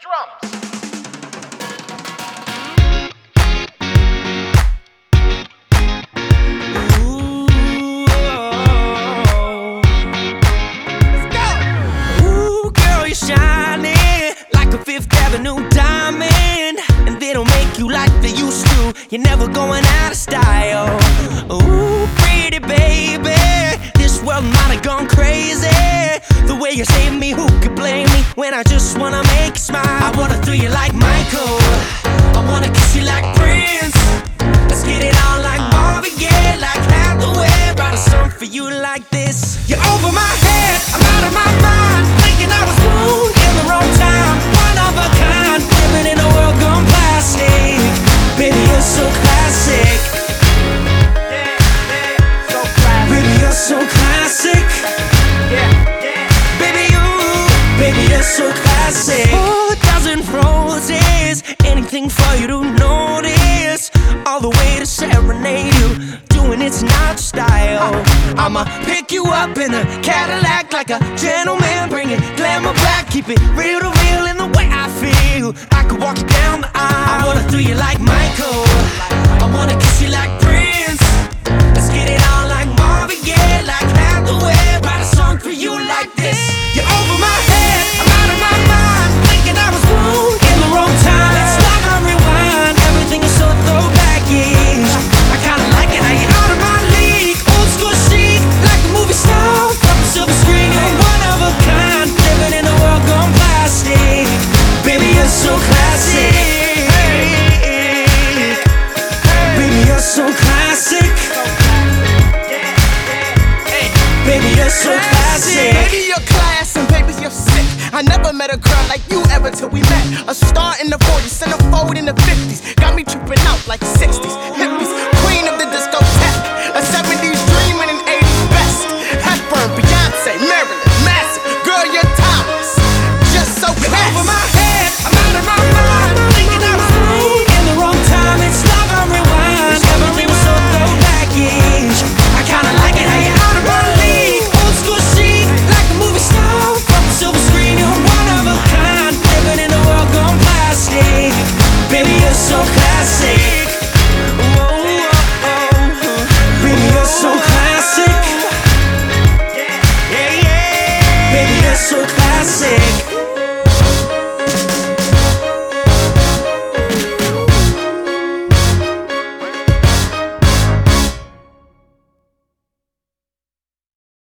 drums. Ooh, girl, you're shining like a Fifth Avenue diamond. And they don't make you like they used to. You're never going out of style. Ooh, pretty baby. This world might have gone crazy. The way you save me, who could blame me? When I just wanna you like Michael. I wanna kiss you like Prince. Let's get it on like Marvin Gaye, like Hathaway. Write a song for you like this. You're over my head, I'm out of my mind. Thinking I was born in the wrong time. One of a kind, living in a world gone plastic. Baby, you're so classic. Baby, you're so classic. Baby, you, baby, you're so classic. A dozen roses, anything for you to notice. All the way to serenade you, doing it's not style. I'ma pick you up in a Cadillac like a gentleman, bring it glamour back, keep it reel to reel in the way I feel. I could walk you down the aisle. I wanna do you like Michael. I wanna kiss you like Baby, you're so classic. Baby, you're class and baby, you're sick. I never met a girl like you ever till we met. A star in the 40s, centerfold in the 50s. Got me tripping out like 60s.